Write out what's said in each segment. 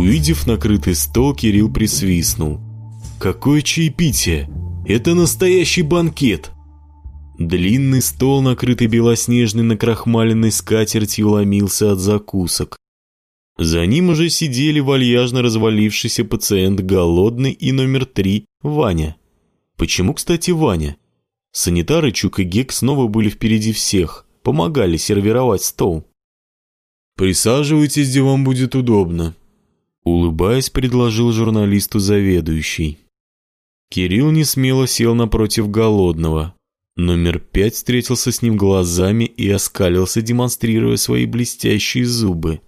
Увидев накрытый стол, Кирилл присвистнул. «Какое чаепитие! Это настоящий банкет!» Длинный стол, накрытый белоснежной накрахмаленной скатертью, ломился от закусок. За ним уже сидели вальяжно развалившийся пациент голодный и номер три Ваня. Почему, кстати, Ваня? Санитары Чук и Гек снова были впереди всех, помогали сервировать стол. «Присаживайтесь, где вам будет удобно», Улыбаясь, предложил журналисту заведующий. Кирилл несмело сел напротив голодного. Номер пять встретился с ним глазами и оскалился, демонстрируя свои блестящие зубы.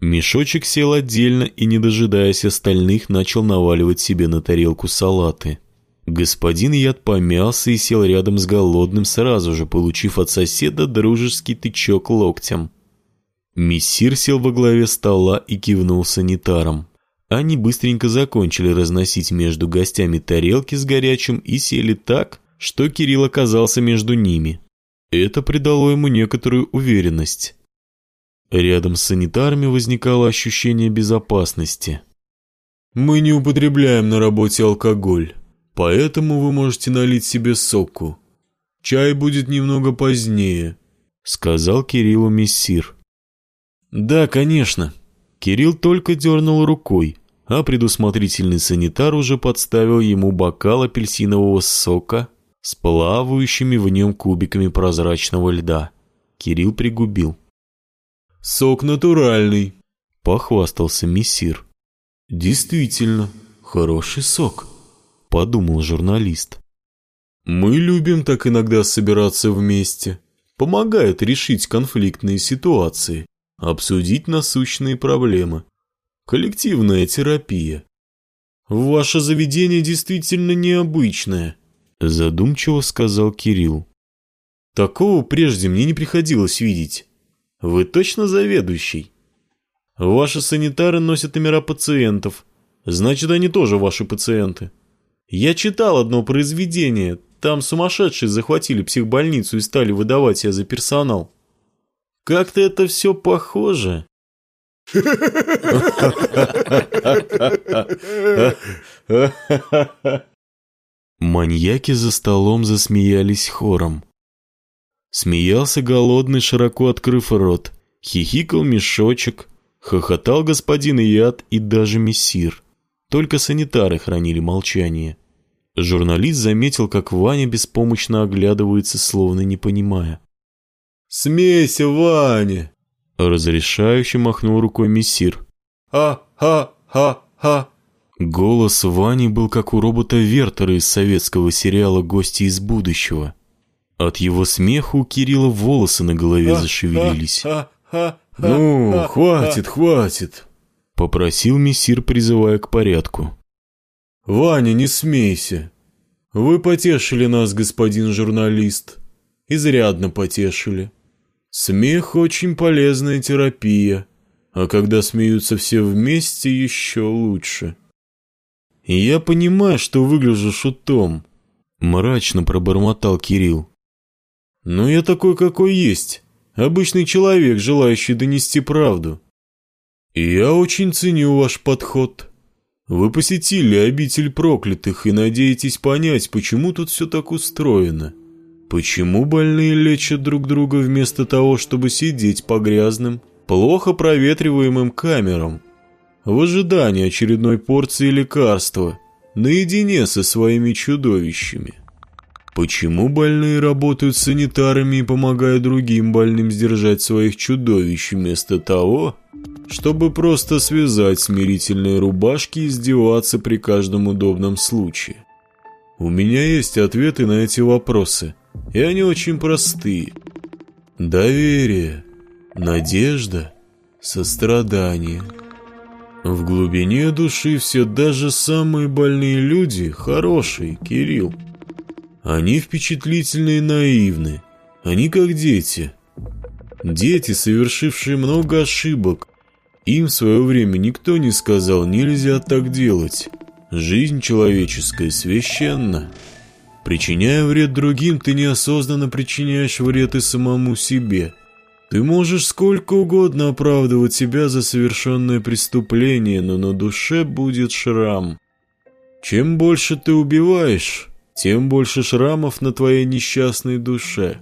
Мешочек сел отдельно и, не дожидаясь остальных, начал наваливать себе на тарелку салаты. Господин яд помялся и сел рядом с голодным, сразу же получив от соседа дружеский тычок локтем. Мессир сел во главе стола и кивнул санитарам. Они быстренько закончили разносить между гостями тарелки с горячим и сели так, что Кирилл оказался между ними. Это придало ему некоторую уверенность. Рядом с санитарами возникало ощущение безопасности. «Мы не употребляем на работе алкоголь, поэтому вы можете налить себе соку. Чай будет немного позднее», — сказал Кириллу мессир. «Да, конечно». Кирилл только дернул рукой, а предусмотрительный санитар уже подставил ему бокал апельсинового сока с плавающими в нем кубиками прозрачного льда. Кирилл пригубил. «Сок натуральный», — похвастался мессир. «Действительно, хороший сок», — подумал журналист. «Мы любим так иногда собираться вместе. Помогает решить конфликтные ситуации обсудить насущные проблемы. Коллективная терапия. «Ваше заведение действительно необычное», — задумчиво сказал Кирилл. «Такого прежде мне не приходилось видеть. Вы точно заведующий? Ваши санитары носят номера пациентов. Значит, они тоже ваши пациенты. Я читал одно произведение. Там сумасшедшие захватили психбольницу и стали выдавать себя за персонал. Как-то это все похоже. Маньяки за столом засмеялись хором. Смеялся голодный, широко открыв рот. Хихикал мешочек. Хохотал господин Яд и даже мессир. Только санитары хранили молчание. Журналист заметил, как Ваня беспомощно оглядывается, словно не понимая. «Смейся, Ваня!» Разрешающе махнул рукой мессир. «Ха-ха-ха-ха!» Голос Вани был как у робота Вертера из советского сериала «Гости из будущего». От его смеха у Кирилла волосы на голове зашевелились. «Ну, хватит, хватит!» — попросил мессир, призывая к порядку. «Ваня, не смейся. Вы потешили нас, господин журналист. Изрядно потешили». Смех – очень полезная терапия, а когда смеются все вместе, еще лучше. «Я понимаю, что выгляжу шутом», – мрачно пробормотал Кирилл. «Но я такой, какой есть, обычный человек, желающий донести правду». «Я очень ценю ваш подход. Вы посетили обитель проклятых и надеетесь понять, почему тут все так устроено». Почему больные лечат друг друга вместо того, чтобы сидеть по грязным, плохо проветриваемым камерам? В ожидании очередной порции лекарства, наедине со своими чудовищами. Почему больные работают санитарами и помогают другим больным сдержать своих чудовищ вместо того, чтобы просто связать смирительные рубашки и издеваться при каждом удобном случае? У меня есть ответы на эти вопросы – и они очень просты. Доверие, надежда, сострадание. В глубине души все даже самые больные люди хорошие, Кирилл. Они впечатлительные, и наивны. Они как дети. Дети, совершившие много ошибок. Им в свое время никто не сказал, нельзя так делать. Жизнь человеческая священна. Причиняя вред другим, ты неосознанно причиняешь вред и самому себе. Ты можешь сколько угодно оправдывать себя за совершенное преступление, но на душе будет шрам. Чем больше ты убиваешь, тем больше шрамов на твоей несчастной душе.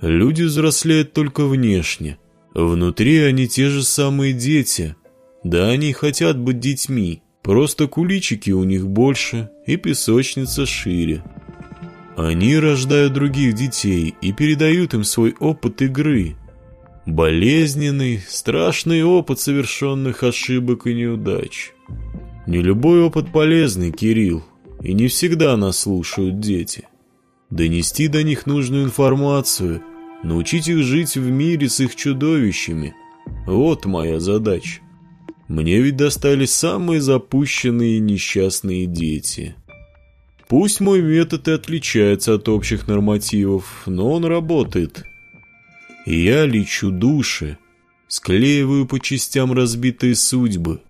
Люди взрослеют только внешне. Внутри они те же самые дети. Да, они хотят быть детьми, просто куличики у них больше и песочница шире. Они рождают других детей и передают им свой опыт игры. Болезненный, страшный опыт совершенных ошибок и неудач. Не любой опыт полезный, Кирилл, и не всегда нас слушают дети. Донести до них нужную информацию, научить их жить в мире с их чудовищами – вот моя задача. Мне ведь достались самые запущенные несчастные дети – Пусть мой метод и отличается от общих нормативов, но он работает. Я лечу души, склеиваю по частям разбитые судьбы.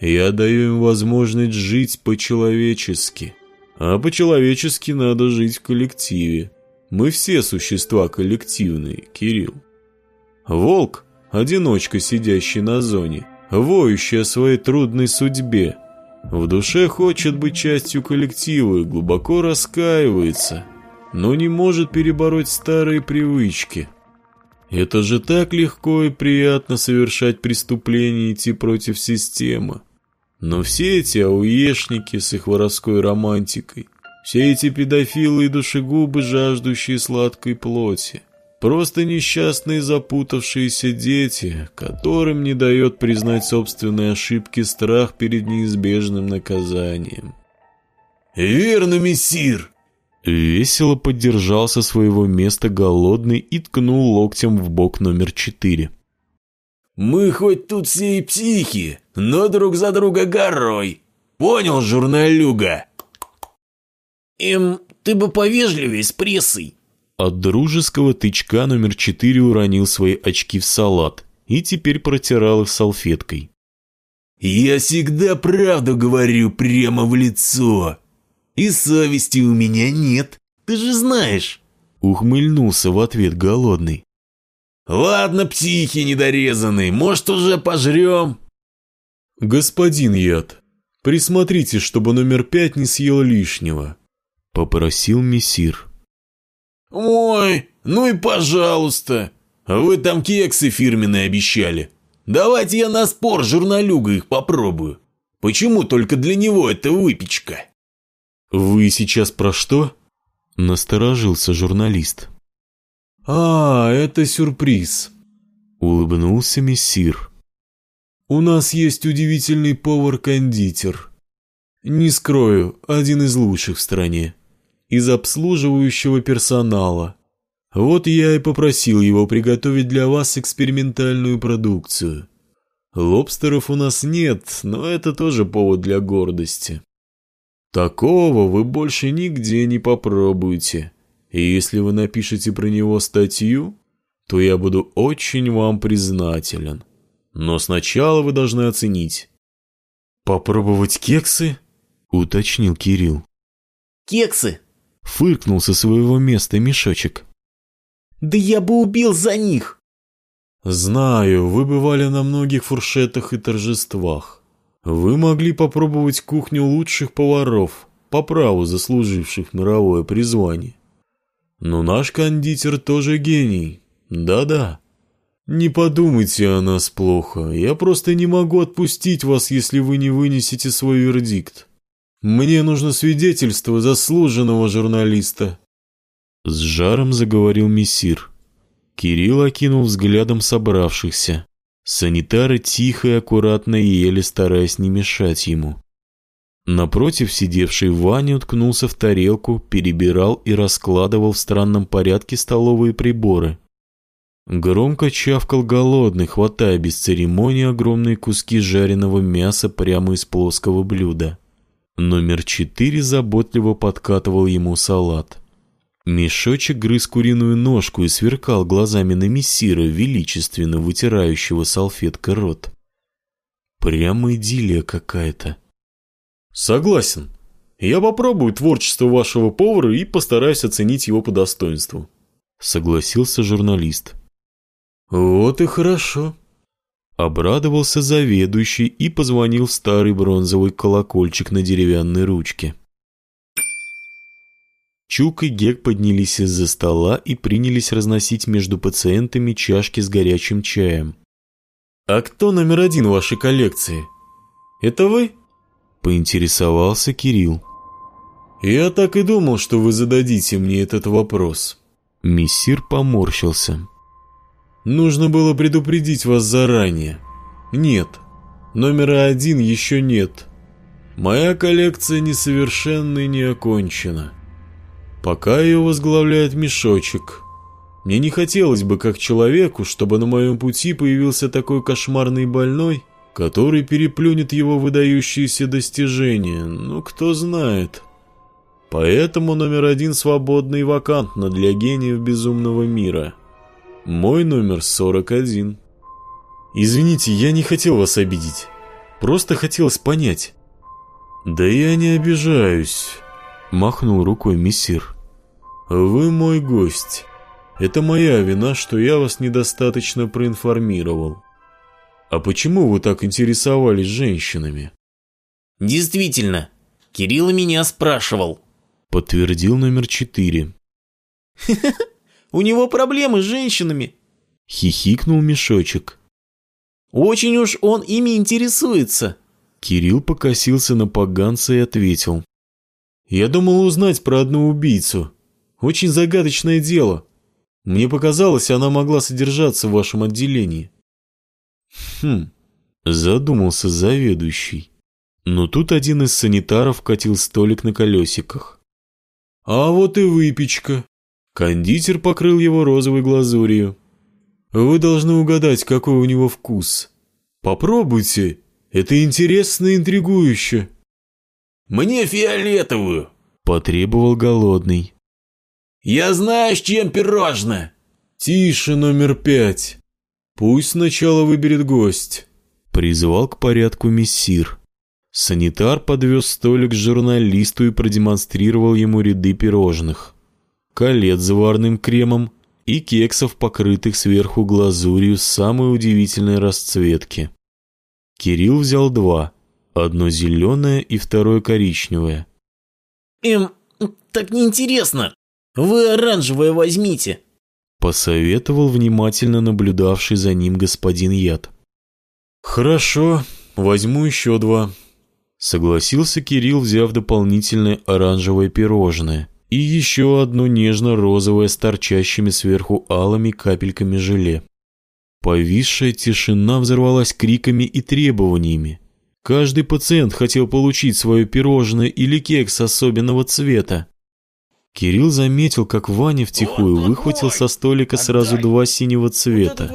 Я даю им возможность жить по-человечески. А по-человечески надо жить в коллективе. Мы все существа коллективные, Кирилл. Волк – одиночка, сидящий на зоне, воющий о своей трудной судьбе – в душе хочет быть частью коллектива и глубоко раскаивается, но не может перебороть старые привычки. Это же так легко и приятно совершать преступления и идти против системы. Но все эти ауешники с их воровской романтикой, все эти педофилы и душегубы, жаждущие сладкой плоти – Просто несчастные запутавшиеся дети, которым не дает признать собственные ошибки страх перед неизбежным наказанием. «Верно, мессир!» Весело поддержал со своего места голодный и ткнул локтем в бок номер четыре. «Мы хоть тут все и психи, но друг за друга горой. Понял, журналюга?» «Эм, ты бы повежливее с прессой!» От дружеского тычка номер четыре уронил свои очки в салат и теперь протирал их салфеткой. «Я всегда правду говорю прямо в лицо. И совести у меня нет, ты же знаешь!» Ухмыльнулся в ответ голодный. «Ладно, психи недорезанные, может, уже пожрем?» «Господин Яд, присмотрите, чтобы номер пять не съел лишнего», — попросил мессир. «Ой, ну и пожалуйста! Вы там кексы фирменные обещали. Давайте я на спор журналюга их попробую. Почему только для него это выпечка?» «Вы сейчас про что?» – насторожился журналист. «А, это сюрприз», – улыбнулся мессир. «У нас есть удивительный повар-кондитер. Не скрою, один из лучших в стране из обслуживающего персонала. Вот я и попросил его приготовить для вас экспериментальную продукцию. Лобстеров у нас нет, но это тоже повод для гордости. Такого вы больше нигде не попробуете. И если вы напишете про него статью, то я буду очень вам признателен. Но сначала вы должны оценить. «Попробовать кексы?» — уточнил Кирилл. «Кексы Фыркнул со своего места мешочек. «Да я бы убил за них!» «Знаю, вы бывали на многих фуршетах и торжествах. Вы могли попробовать кухню лучших поваров, по праву заслуживших мировое призвание. Но наш кондитер тоже гений. Да-да. Не подумайте о нас плохо. Я просто не могу отпустить вас, если вы не вынесете свой вердикт. Мне нужно свидетельство заслуженного журналиста». С жаром заговорил мессир. Кирилл окинул взглядом собравшихся. Санитары тихо и аккуратно ели, стараясь не мешать ему. Напротив сидевший Ваня уткнулся в тарелку, перебирал и раскладывал в странном порядке столовые приборы. Громко чавкал голодный, хватая без церемонии огромные куски жареного мяса прямо из плоского блюда. Номер четыре заботливо подкатывал ему салат. Мешочек грыз куриную ножку и сверкал глазами на мессира, величественно вытирающего салфеткой рот. Прямо идиллия какая-то. «Согласен. Я попробую творчество вашего повара и постараюсь оценить его по достоинству», — согласился журналист. «Вот и хорошо», Обрадовался заведующий и позвонил в старый бронзовый колокольчик на деревянной ручке. Чук и Гек поднялись из-за стола и принялись разносить между пациентами чашки с горячим чаем. «А кто номер один в вашей коллекции? Это вы?» – поинтересовался Кирилл. «Я так и думал, что вы зададите мне этот вопрос». Мессир поморщился. Нужно было предупредить вас заранее. Нет. Номера один еще нет. Моя коллекция несовершенна и не окончена. Пока ее возглавляет мешочек. Мне не хотелось бы, как человеку, чтобы на моем пути появился такой кошмарный больной, который переплюнет его выдающиеся достижения, но кто знает. Поэтому номер один свободный и вакантно для гениев безумного мира. Мой номер 41. Извините, я не хотел вас обидеть. Просто хотелось понять. Да я не обижаюсь, махнул рукой мессир. Вы мой гость. Это моя вина, что я вас недостаточно проинформировал. А почему вы так интересовались женщинами? Действительно, Кирилл меня спрашивал. Подтвердил номер четыре. У него проблемы с женщинами!» — хихикнул мешочек. «Очень уж он ими интересуется!» Кирилл покосился на поганца и ответил. «Я думал узнать про одну убийцу. Очень загадочное дело. Мне показалось, она могла содержаться в вашем отделении». «Хм», — задумался заведующий. Но тут один из санитаров катил столик на колесиках. «А вот и выпечка», Кондитер покрыл его розовой глазурью. Вы должны угадать, какой у него вкус. Попробуйте, это интересно и интригующе. Мне фиолетовую, потребовал голодный. Я знаю, с чем пирожное. Тише, номер пять. Пусть сначала выберет гость. Призвал к порядку мессир. Санитар подвез столик журналисту и продемонстрировал ему ряды пирожных колец с заварным кремом и кексов, покрытых сверху глазурью самой удивительной расцветки. Кирилл взял два, одно зеленое и второе коричневое. «Эм, так неинтересно! Вы оранжевое возьмите!» Посоветовал внимательно наблюдавший за ним господин Яд. «Хорошо, возьму еще два», — согласился Кирилл, взяв дополнительное оранжевое пирожное и еще одно нежно-розовое с торчащими сверху алыми капельками желе. Повисшая тишина взорвалась криками и требованиями. Каждый пациент хотел получить свое пирожное или кекс особенного цвета. Кирилл заметил, как Ваня втихую выхватил со столика сразу два синего цвета.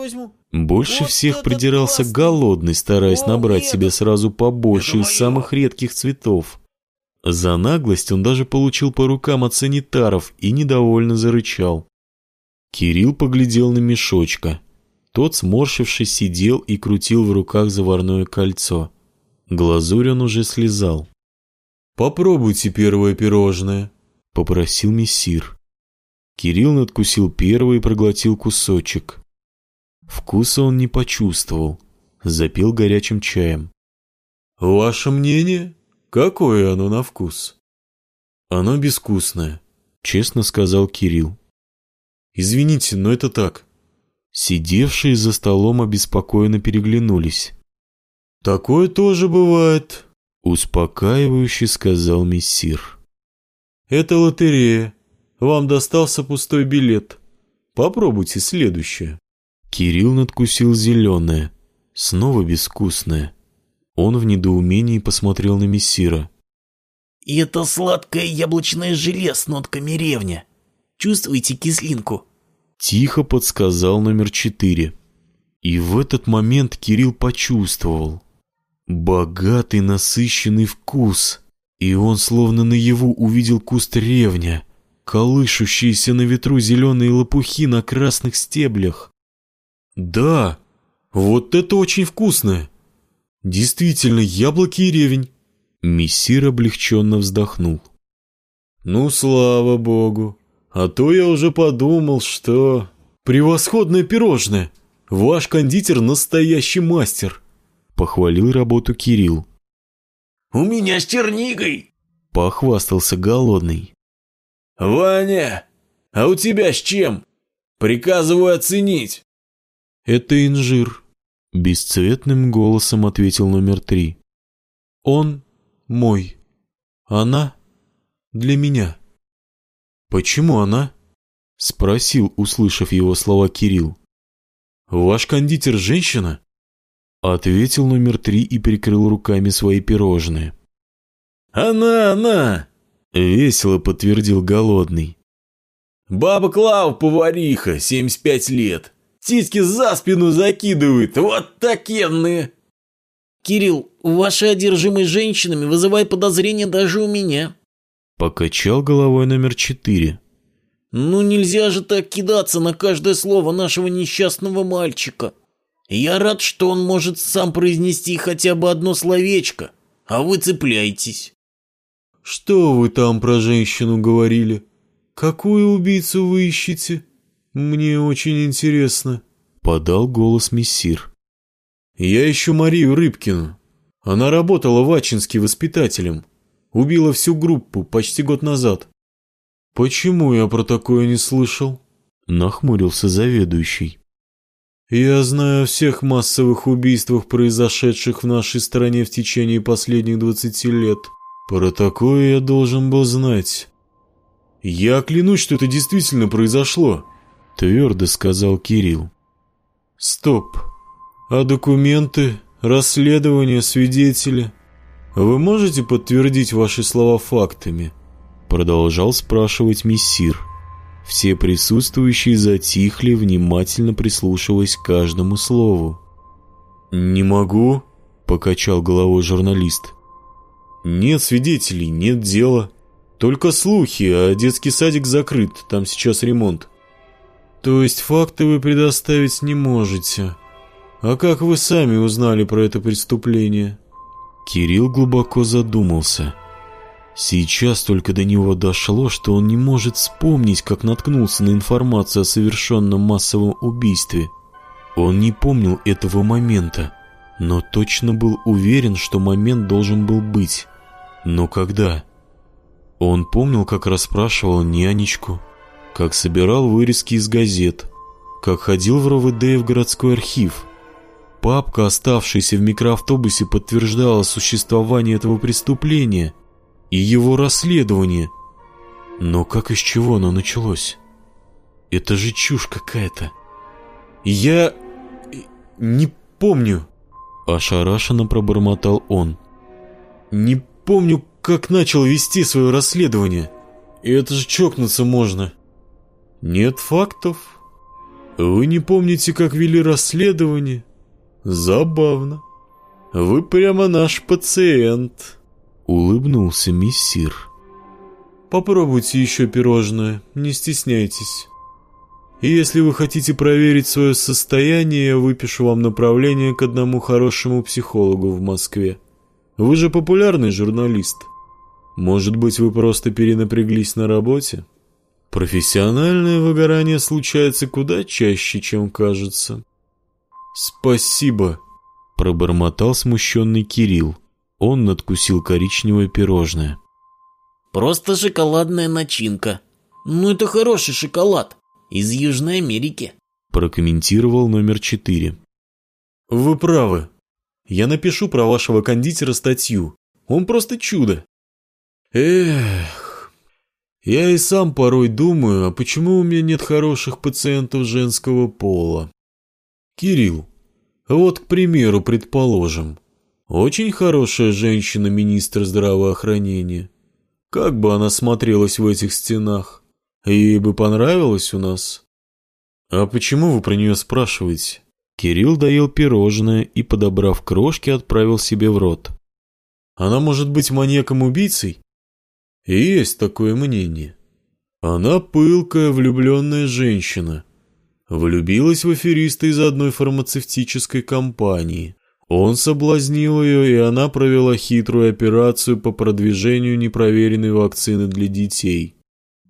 Больше всех придирался голодный, стараясь набрать себе сразу побольше из самых редких цветов. За наглость он даже получил по рукам от санитаров и недовольно зарычал. Кирилл поглядел на мешочка. Тот, сморщившись, сидел и крутил в руках заварное кольцо. Глазурь он уже слезал. «Попробуйте первое пирожное», — попросил мессир. Кирилл надкусил первый и проглотил кусочек. Вкуса он не почувствовал. Запил горячим чаем. «Ваше мнение?» Какое оно на вкус? Оно безвкусное, честно сказал Кирилл. Извините, но это так. Сидевшие за столом обеспокоенно переглянулись. Такое тоже бывает, успокаивающе сказал мессир. Это лотерея. Вам достался пустой билет. Попробуйте следующее. Кирилл надкусил зеленое, снова безвкусное. Он в недоумении посмотрел на мессира. «И это сладкое яблочное желе с нотками ревня. Чувствуете кислинку?» Тихо подсказал номер четыре. И в этот момент Кирилл почувствовал. Богатый насыщенный вкус. И он словно наяву увидел куст ревня, колышущиеся на ветру зеленые лопухи на красных стеблях. «Да, вот это очень вкусно!» Действительно, яблоки и ревень. Мессир облегченно вздохнул. Ну, слава богу. А то я уже подумал, что... Превосходное пирожное! Ваш кондитер настоящий мастер! Похвалил работу Кирилл. У меня с чернигой! Похвастался голодный. Ваня, а у тебя с чем? Приказываю оценить. Это инжир, — бесцветным голосом ответил номер три. «Он мой. Она для меня». «Почему она?» — спросил, услышав его слова Кирилл. «Ваш кондитер женщина?» Ответил номер три и прикрыл руками свои пирожные. «Она, она!» — весело подтвердил голодный. «Баба Клава, повариха, 75 лет. Сиськи за спину закидывает, вот такенные!» «Кирилл, ваша одержимость женщинами вызывает подозрения даже у меня». Покачал головой номер четыре. «Ну нельзя же так кидаться на каждое слово нашего несчастного мальчика. Я рад, что он может сам произнести хотя бы одно словечко, а вы цепляйтесь». «Что вы там про женщину говорили? Какую убийцу вы ищете?» «Мне очень интересно», — подал голос мессир. «Я ищу Марию Рыбкину. Она работала в Ачинске воспитателем. Убила всю группу почти год назад». «Почему я про такое не слышал?» — нахмурился заведующий. «Я знаю о всех массовых убийствах, произошедших в нашей стране в течение последних двадцати лет. Про такое я должен был знать». «Я клянусь, что это действительно произошло», Твердо сказал Кирилл. Стоп. А документы, расследование, свидетели? Вы можете подтвердить ваши слова фактами? Продолжал спрашивать мессир. Все присутствующие затихли, внимательно прислушиваясь к каждому слову. «Не могу», — покачал головой журналист. «Нет свидетелей, нет дела. Только слухи, а детский садик закрыт, там сейчас ремонт. То есть факты вы предоставить не можете. А как вы сами узнали про это преступление? Кирилл глубоко задумался. Сейчас только до него дошло, что он не может вспомнить, как наткнулся на информацию о совершенном массовом убийстве. Он не помнил этого момента, но точно был уверен, что момент должен был быть. Но когда? Он помнил, как расспрашивал нянечку, как собирал вырезки из газет, как ходил в РОВД и в городской архив. Папка, оставшаяся в микроавтобусе, подтверждала существование этого преступления и его расследование. Но как и с чего оно началось? Это же чушь какая-то. Я... Э, не помню. Ошарашенно пробормотал он. Не помню, как начал вести свое расследование. И это же чокнуться можно. Нет фактов. Вы не помните, как вели расследование? Забавно. Вы прямо наш пациент. Улыбнулся мессир. Попробуйте еще пирожное, не стесняйтесь. И если вы хотите проверить свое состояние, я выпишу вам направление к одному хорошему психологу в Москве. Вы же популярный журналист. Может быть, вы просто перенапряглись на работе? Профессиональное выгорание случается куда чаще, чем кажется. «Спасибо», — пробормотал смущенный Кирилл. Он надкусил коричневое пирожное. «Просто шоколадная начинка. Ну это хороший шоколад. Из Южной Америки», — прокомментировал номер четыре. «Вы правы. Я напишу про вашего кондитера статью. Он просто чудо». «Эх, я и сам порой думаю, а почему у меня нет хороших пациентов женского пола? Кирилл, вот, к примеру, предположим, очень хорошая женщина-министр здравоохранения. Как бы она смотрелась в этих стенах? Ей бы понравилось у нас? А почему вы про нее спрашиваете? Кирилл доел пирожное и, подобрав крошки, отправил себе в рот. Она может быть маньяком-убийцей? Есть такое мнение. Она пылкая, влюбленная женщина. Влюбилась в афериста из одной фармацевтической компании. Он соблазнил ее, и она провела хитрую операцию по продвижению непроверенной вакцины для детей.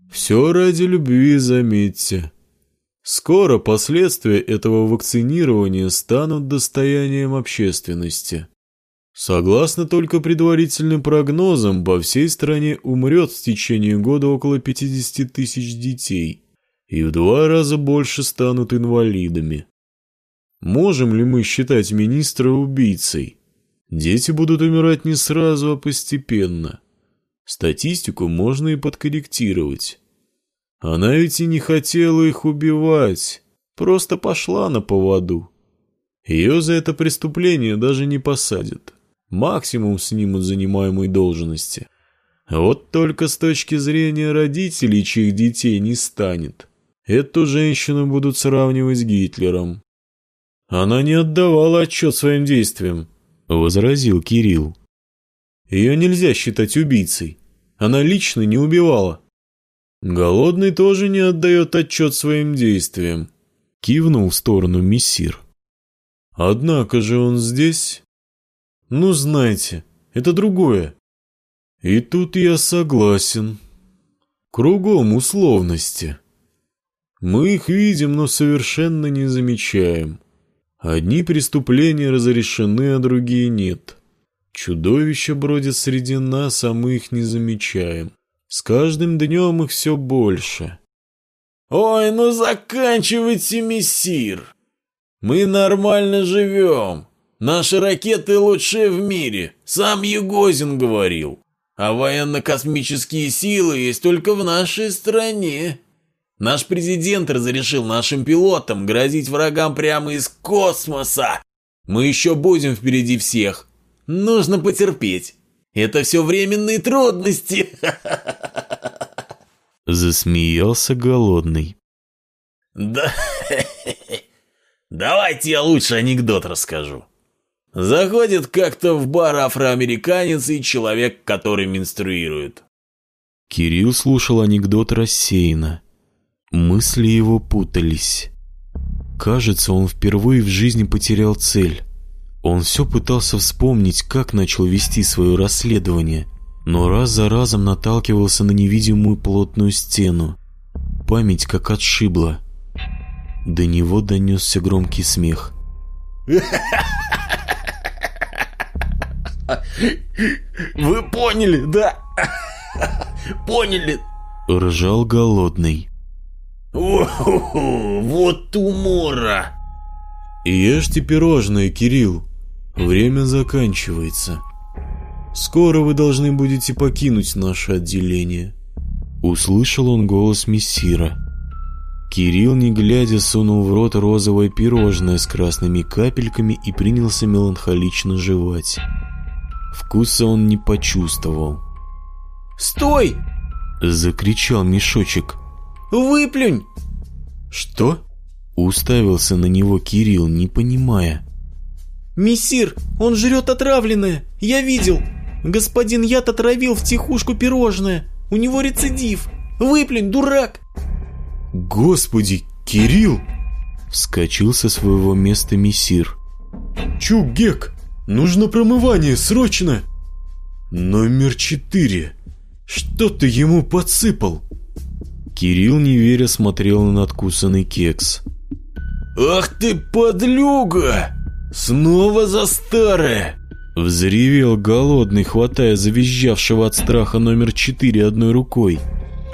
Все ради любви, заметьте. Скоро последствия этого вакцинирования станут достоянием общественности. Согласно только предварительным прогнозам, по всей стране умрет в течение года около 50 тысяч детей, и в два раза больше станут инвалидами. Можем ли мы считать министра убийцей? Дети будут умирать не сразу, а постепенно. Статистику можно и подкорректировать. Она ведь и не хотела их убивать, просто пошла на поводу. Ее за это преступление даже не посадят максимум снимут занимаемой должности. Вот только с точки зрения родителей, чьих детей не станет, эту женщину будут сравнивать с Гитлером. «Она не отдавала отчет своим действиям», — возразил Кирилл. «Ее нельзя считать убийцей. Она лично не убивала». «Голодный тоже не отдает отчет своим действиям», — кивнул в сторону мессир. «Однако же он здесь...» Ну, знаете, это другое. И тут я согласен. Кругом условности. Мы их видим, но совершенно не замечаем. Одни преступления разрешены, а другие нет. Чудовища бродят среди нас, а мы их не замечаем. С каждым днем их все больше. «Ой, ну заканчивайте, мессир! Мы нормально живем!» Наши ракеты лучшие в мире, сам Егозин говорил. А военно-космические силы есть только в нашей стране. Наш президент разрешил нашим пилотам грозить врагам прямо из космоса. Мы еще будем впереди всех. Нужно потерпеть. Это все временные трудности. Засмеялся голодный. Да. Давайте я лучше анекдот расскажу. Заходит как-то в бар афроамериканец и человек, который менструирует. Кирилл слушал анекдот рассеянно. Мысли его путались. Кажется, он впервые в жизни потерял цель. Он все пытался вспомнить, как начал вести свое расследование, но раз за разом наталкивался на невидимую плотную стену. Память как отшибла. До него донесся громкий смех. Вы поняли, да? Поняли? Ржал голодный. О-хо-хо, вот умора! Ешьте пирожные, Кирилл. Время заканчивается. Скоро вы должны будете покинуть наше отделение. Услышал он голос мессира. Кирилл, не глядя, сунул в рот розовое пирожное с красными капельками и принялся меланхолично жевать. Вкуса он не почувствовал. «Стой!» – закричал мешочек. «Выплюнь!» «Что?» – уставился на него Кирилл, не понимая. «Мессир, он жрет отравленное! Я видел! Господин яд отравил в тихушку пирожное! У него рецидив! Выплюнь, дурак!» «Господи, Кирилл!» Вскочил со своего места мессир. «Чугек, Нужно промывание, срочно!» «Номер четыре! Что ты ему подсыпал?» Кирилл, не веря, смотрел на надкусанный кекс. «Ах ты, подлюга! Снова за старое!» Взревел голодный, хватая завизжавшего от страха номер четыре одной рукой.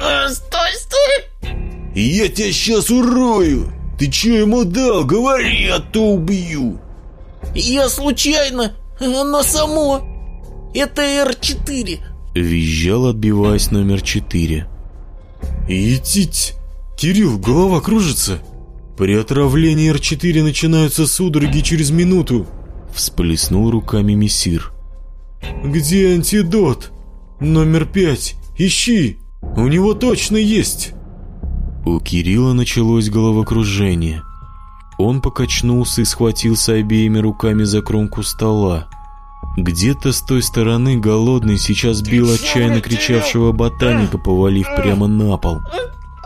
А, «Стой, стой!» «Я тебя сейчас урою! Ты че ему дал? Говори, а то убью!» Я случайно, оно само. Это Р-4. Визжал, отбиваясь номер 4. Идите, Кирилл, голова кружится. При отравлении Р-4 начинаются судороги через минуту. Всплеснул руками мессир. Где антидот? Номер пять. Ищи. У него точно есть. У Кирилла началось головокружение. Он покачнулся и схватился обеими руками за кромку стола. Где-то с той стороны голодный сейчас бил отчаянно кричавшего ботаника, повалив прямо на пол.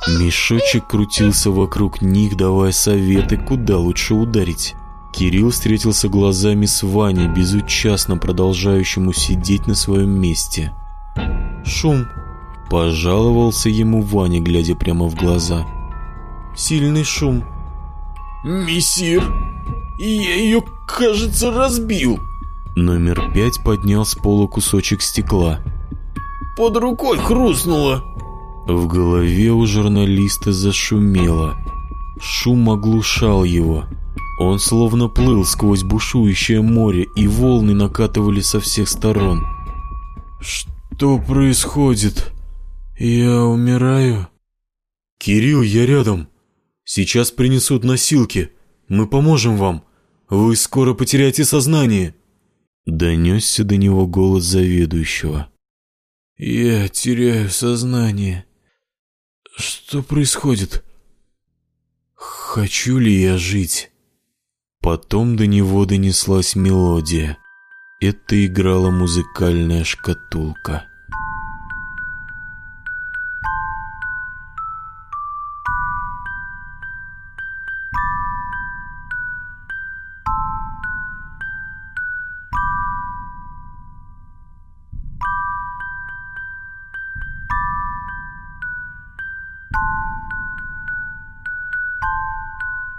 Мешочек крутился вокруг них, давая советы, куда лучше ударить. Кирилл встретился глазами с Ваней, безучастно продолжающему сидеть на своем месте. «Шум!» – пожаловался ему Ваня, глядя прямо в глаза. «Сильный шум!» «Мессир, я ее, кажется, разбил!» Номер пять поднял с пола кусочек стекла. «Под рукой хрустнуло!» В голове у журналиста зашумело. Шум оглушал его. Он словно плыл сквозь бушующее море, и волны накатывали со всех сторон. «Что происходит? Я умираю?» «Кирилл, я рядом!» Сейчас принесут носилки. Мы поможем вам. Вы скоро потеряете сознание». Донесся до него голос заведующего. «Я теряю сознание. Что происходит? Хочу ли я жить?» Потом до него донеслась мелодия. Это играла музыкальная шкатулка.